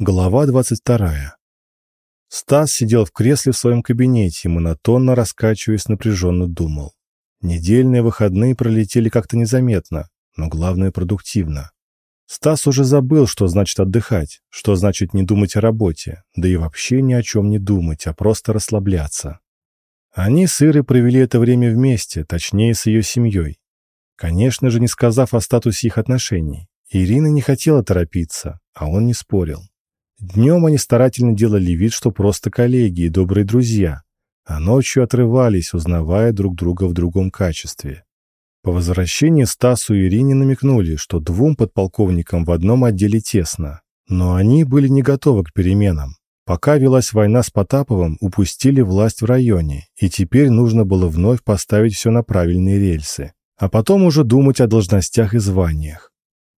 Глава 22. Стас сидел в кресле в своем кабинете и монотонно раскачиваясь напряженно думал. Недельные выходные пролетели как-то незаметно, но главное продуктивно. Стас уже забыл, что значит отдыхать, что значит не думать о работе, да и вообще ни о чем не думать, а просто расслабляться. Они с Ирой провели это время вместе, точнее с ее семьей. Конечно же, не сказав о статусе их отношений. Ирина не хотела торопиться, а он не спорил. Днем они старательно делали вид, что просто коллеги и добрые друзья, а ночью отрывались, узнавая друг друга в другом качестве. По возвращении Стасу и Ирине намекнули, что двум подполковникам в одном отделе тесно, но они были не готовы к переменам. Пока велась война с Потаповым, упустили власть в районе, и теперь нужно было вновь поставить все на правильные рельсы, а потом уже думать о должностях и званиях.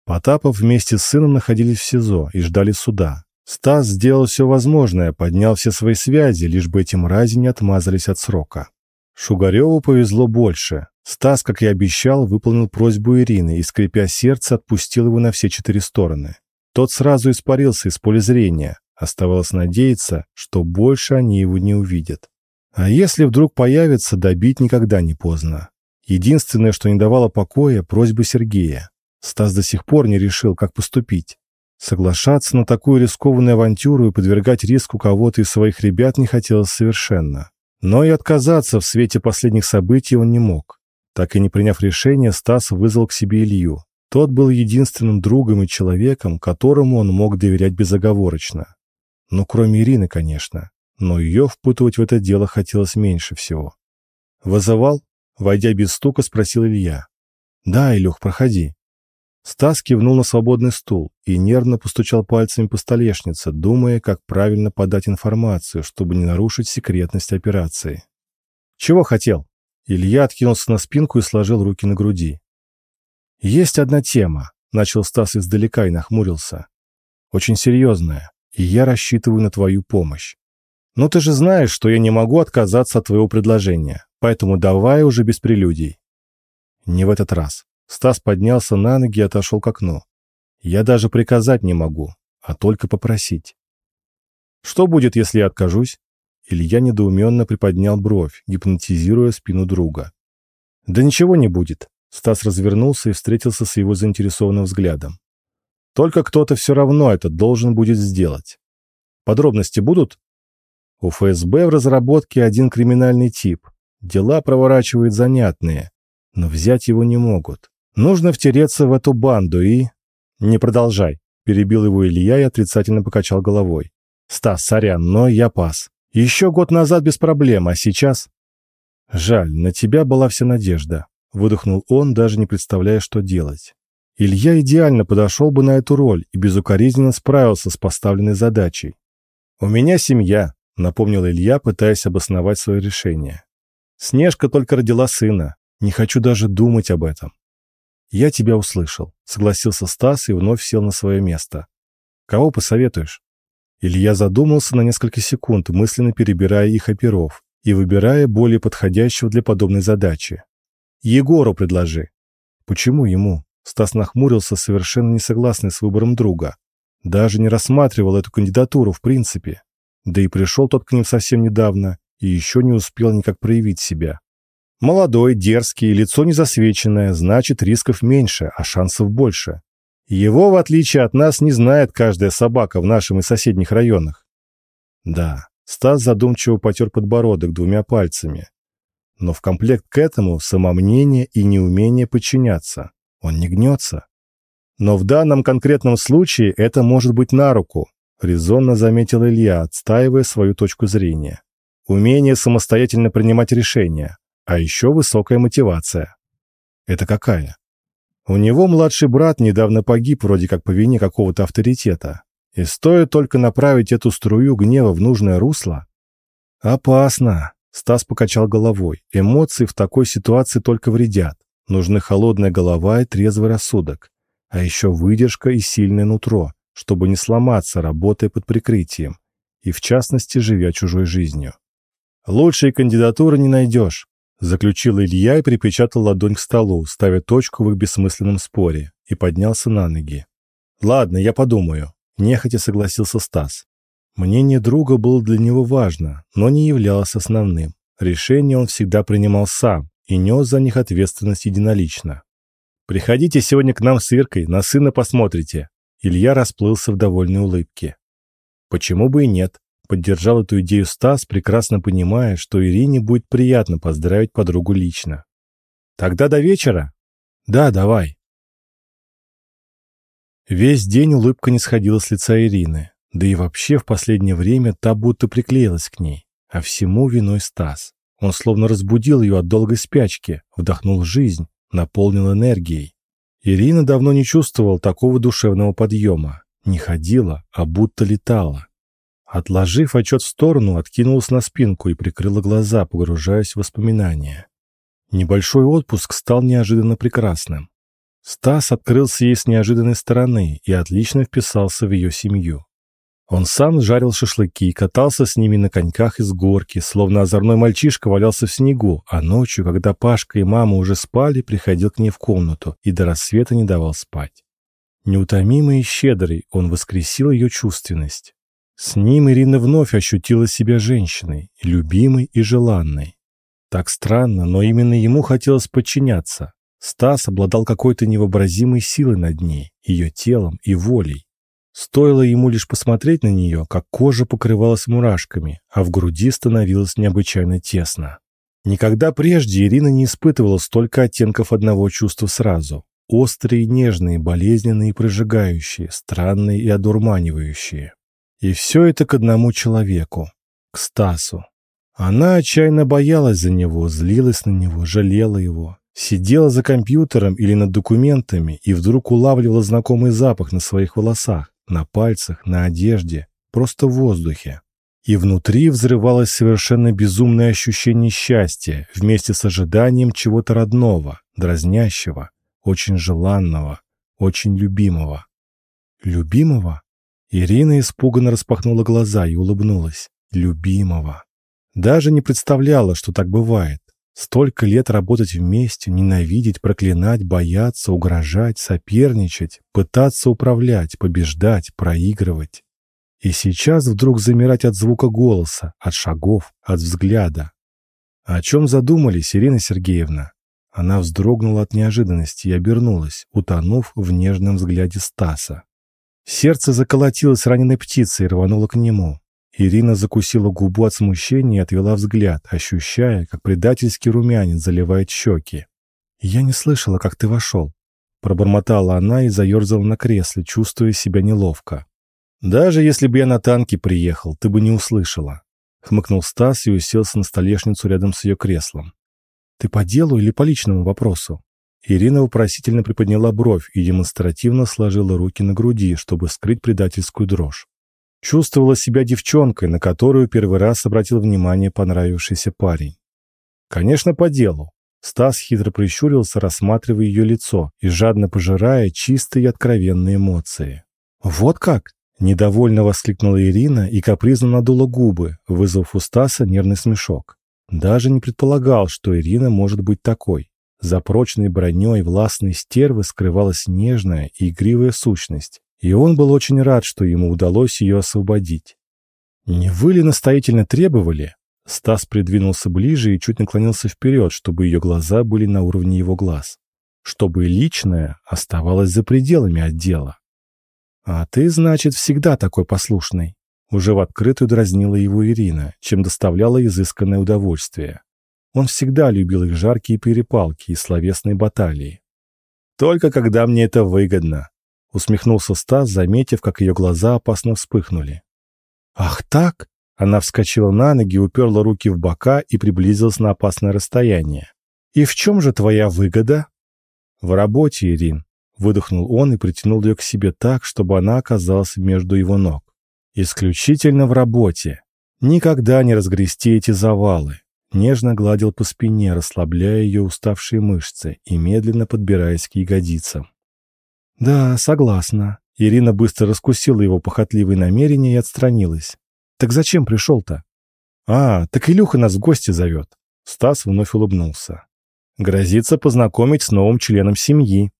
Потапов вместе с сыном находились в СИЗО и ждали суда, Стас сделал все возможное, поднял все свои связи, лишь бы эти мрази не отмазались от срока. Шугареву повезло больше. Стас, как и обещал, выполнил просьбу Ирины и, скрипя сердце, отпустил его на все четыре стороны. Тот сразу испарился из поля зрения. Оставалось надеяться, что больше они его не увидят. А если вдруг появится, добить никогда не поздно. Единственное, что не давало покоя, просьба Сергея. Стас до сих пор не решил, как поступить. Соглашаться на такую рискованную авантюру и подвергать риску кого-то из своих ребят не хотелось совершенно. Но и отказаться в свете последних событий он не мог. Так и не приняв решение, Стас вызвал к себе Илью. Тот был единственным другом и человеком, которому он мог доверять безоговорочно. Ну, кроме Ирины, конечно. Но ее впутывать в это дело хотелось меньше всего. «Вызывал?» Войдя без стука, спросил Илья. «Да, Илюх, проходи». Стас кивнул на свободный стул и нервно постучал пальцами по столешнице, думая, как правильно подать информацию, чтобы не нарушить секретность операции. «Чего хотел?» Илья откинулся на спинку и сложил руки на груди. «Есть одна тема», — начал Стас издалека и нахмурился. «Очень серьезная, и я рассчитываю на твою помощь. Но ты же знаешь, что я не могу отказаться от твоего предложения, поэтому давай уже без прелюдий». «Не в этот раз. Стас поднялся на ноги и отошел к окну. «Я даже приказать не могу, а только попросить». «Что будет, если я откажусь?» Илья недоуменно приподнял бровь, гипнотизируя спину друга. «Да ничего не будет», — Стас развернулся и встретился с его заинтересованным взглядом. «Только кто-то все равно это должен будет сделать. Подробности будут?» У ФСБ в разработке один криминальный тип. Дела проворачивают занятные, но взять его не могут. Нужно втереться в эту банду и... Не продолжай, перебил его Илья и отрицательно покачал головой. Стас, сорян, но я пас. Еще год назад без проблем, а сейчас... Жаль, на тебя была вся надежда. Выдохнул он, даже не представляя, что делать. Илья идеально подошел бы на эту роль и безукоризненно справился с поставленной задачей. «У меня семья», — напомнил Илья, пытаясь обосновать свое решение. «Снежка только родила сына. Не хочу даже думать об этом. «Я тебя услышал», — согласился Стас и вновь сел на свое место. «Кого посоветуешь?» Илья задумался на несколько секунд, мысленно перебирая их оперов и выбирая более подходящего для подобной задачи. «Егору предложи». «Почему ему?» Стас нахмурился, совершенно не согласный с выбором друга. Даже не рассматривал эту кандидатуру в принципе. Да и пришел тот к ним совсем недавно и еще не успел никак проявить себя. Молодой, дерзкий, лицо не засвеченное, значит, рисков меньше, а шансов больше. Его, в отличие от нас, не знает каждая собака в нашем и соседних районах. Да, Стас задумчиво потер подбородок двумя пальцами. Но в комплект к этому самомнение и неумение подчиняться. Он не гнется. Но в данном конкретном случае это может быть на руку, резонно заметил Илья, отстаивая свою точку зрения. Умение самостоятельно принимать решения, а еще высокая мотивация. Это какая? У него младший брат недавно погиб вроде как по вине какого-то авторитета. И стоит только направить эту струю гнева в нужное русло... Опасно. Стас покачал головой. Эмоции в такой ситуации только вредят. Нужны холодная голова и трезвый рассудок. А еще выдержка и сильное нутро, чтобы не сломаться, работая под прикрытием. И в частности, живя чужой жизнью. Лучшей кандидатуры не найдешь. Заключил Илья и припечатал ладонь к столу, ставя точку в их бессмысленном споре, и поднялся на ноги. «Ладно, я подумаю. нехотя согласился Стас. Мнение друга было для него важно, но не являлось основным. Решение он всегда принимал сам и нес за них ответственность единолично. «Приходите сегодня к нам с Иркой, на сына посмотрите». Илья расплылся в довольной улыбке. «Почему бы и нет?» Поддержал эту идею Стас, прекрасно понимая, что Ирине будет приятно поздравить подругу лично. «Тогда до вечера?» «Да, давай». Весь день улыбка не сходила с лица Ирины, да и вообще в последнее время та будто приклеилась к ней, а всему виной Стас. Он словно разбудил ее от долгой спячки, вдохнул жизнь, наполнил энергией. Ирина давно не чувствовала такого душевного подъема, не ходила, а будто летала. Отложив отчет в сторону, откинулась на спинку и прикрыла глаза, погружаясь в воспоминания. Небольшой отпуск стал неожиданно прекрасным. Стас открылся ей с неожиданной стороны и отлично вписался в ее семью. Он сам жарил шашлыки, катался с ними на коньках из горки, словно озорной мальчишка валялся в снегу, а ночью, когда Пашка и мама уже спали, приходил к ней в комнату и до рассвета не давал спать. Неутомимый и щедрый, он воскресил ее чувственность. С ним Ирина вновь ощутила себя женщиной, любимой и желанной. Так странно, но именно ему хотелось подчиняться. Стас обладал какой-то невообразимой силой над ней, ее телом и волей. Стоило ему лишь посмотреть на нее, как кожа покрывалась мурашками, а в груди становилось необычайно тесно. Никогда прежде Ирина не испытывала столько оттенков одного чувства сразу. Острые, нежные, болезненные и прожигающие, странные и одурманивающие. И все это к одному человеку, к Стасу. Она отчаянно боялась за него, злилась на него, жалела его. Сидела за компьютером или над документами и вдруг улавливала знакомый запах на своих волосах, на пальцах, на одежде, просто в воздухе. И внутри взрывалось совершенно безумное ощущение счастья вместе с ожиданием чего-то родного, дразнящего, очень желанного, очень любимого. Любимого? Ирина испуганно распахнула глаза и улыбнулась. Любимого. Даже не представляла, что так бывает. Столько лет работать вместе, ненавидеть, проклинать, бояться, угрожать, соперничать, пытаться управлять, побеждать, проигрывать. И сейчас вдруг замирать от звука голоса, от шагов, от взгляда. О чем задумались, Ирина Сергеевна? Она вздрогнула от неожиданности и обернулась, утонув в нежном взгляде Стаса. Сердце заколотилось раненой птицей и рвануло к нему. Ирина закусила губу от смущения и отвела взгляд, ощущая, как предательский румянец заливает щеки. «Я не слышала, как ты вошел», — пробормотала она и заерзала на кресле, чувствуя себя неловко. «Даже если бы я на танке приехал, ты бы не услышала», — хмыкнул Стас и уселся на столешницу рядом с ее креслом. «Ты по делу или по личному вопросу?» Ирина вопросительно приподняла бровь и демонстративно сложила руки на груди, чтобы скрыть предательскую дрожь. Чувствовала себя девчонкой, на которую первый раз обратил внимание понравившийся парень. Конечно, по делу. Стас хитро прищурился, рассматривая ее лицо и жадно пожирая чистые и откровенные эмоции. «Вот как?» – недовольно воскликнула Ирина и капризно надула губы, вызвав у Стаса нервный смешок. Даже не предполагал, что Ирина может быть такой. За прочной броней властной стервы скрывалась нежная и игривая сущность, и он был очень рад, что ему удалось ее освободить. «Не вы ли настоятельно требовали?» Стас придвинулся ближе и чуть наклонился вперед, чтобы ее глаза были на уровне его глаз. Чтобы личное оставалось за пределами отдела. «А ты, значит, всегда такой послушный?» Уже в открытую дразнила его Ирина, чем доставляла изысканное удовольствие. Он всегда любил их жаркие перепалки и словесные баталии. «Только когда мне это выгодно», — усмехнулся Стас, заметив, как ее глаза опасно вспыхнули. «Ах так?» Она вскочила на ноги, уперла руки в бока и приблизилась на опасное расстояние. «И в чем же твоя выгода?» «В работе, Ирин», — выдохнул он и притянул ее к себе так, чтобы она оказалась между его ног. «Исключительно в работе. Никогда не разгрести эти завалы нежно гладил по спине, расслабляя ее уставшие мышцы и медленно подбираясь к ягодицам. «Да, согласна». Ирина быстро раскусила его похотливые намерения и отстранилась. «Так зачем пришел-то?» «А, так Илюха нас в гости зовет». Стас вновь улыбнулся. «Грозится познакомить с новым членом семьи».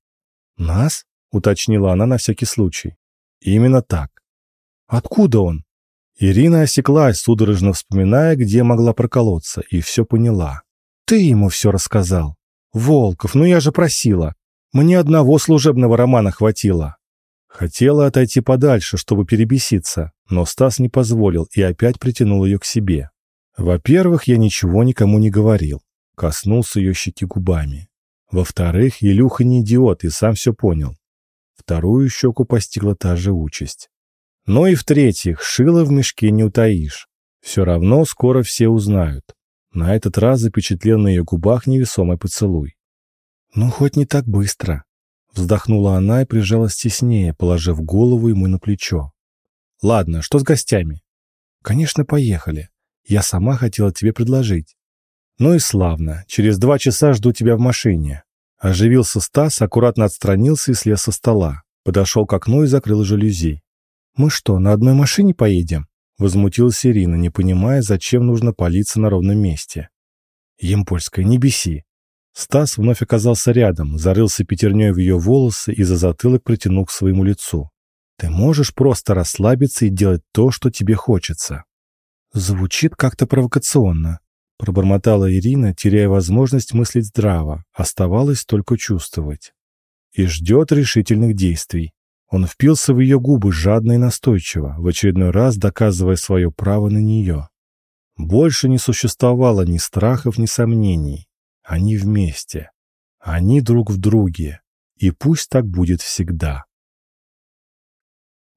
«Нас?» — уточнила она на всякий случай. «Именно так. Откуда он?» Ирина осеклась, судорожно вспоминая, где могла проколоться, и все поняла. «Ты ему все рассказал. Волков, ну я же просила. Мне одного служебного романа хватило». Хотела отойти подальше, чтобы перебеситься, но Стас не позволил и опять притянул ее к себе. Во-первых, я ничего никому не говорил. Коснулся ее щеки губами. Во-вторых, Илюха не идиот и сам все понял. Вторую щеку постигла та же участь. Но и в-третьих, шило в мешке не утаишь. Все равно скоро все узнают. На этот раз запечатлел на ее губах невесомый поцелуй. «Ну, хоть не так быстро», — вздохнула она и прижалась теснее, положив голову ему на плечо. «Ладно, что с гостями?» «Конечно, поехали. Я сама хотела тебе предложить». «Ну и славно. Через два часа жду тебя в машине». Оживился Стас, аккуратно отстранился и слез со стола. Подошел к окну и закрыл жалюзи. «Мы что, на одной машине поедем?» Возмутилась Ирина, не понимая, зачем нужно палиться на ровном месте. «Емпольская, не беси!» Стас вновь оказался рядом, зарылся пятерней в ее волосы и за затылок притянул к своему лицу. «Ты можешь просто расслабиться и делать то, что тебе хочется». Звучит как-то провокационно. Пробормотала Ирина, теряя возможность мыслить здраво. Оставалось только чувствовать. И ждет решительных действий. Он впился в ее губы жадно и настойчиво, в очередной раз доказывая свое право на нее. Больше не существовало ни страхов, ни сомнений. Они вместе. Они друг в друге. И пусть так будет всегда.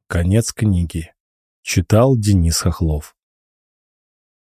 Конец книги. Читал Денис Хохлов.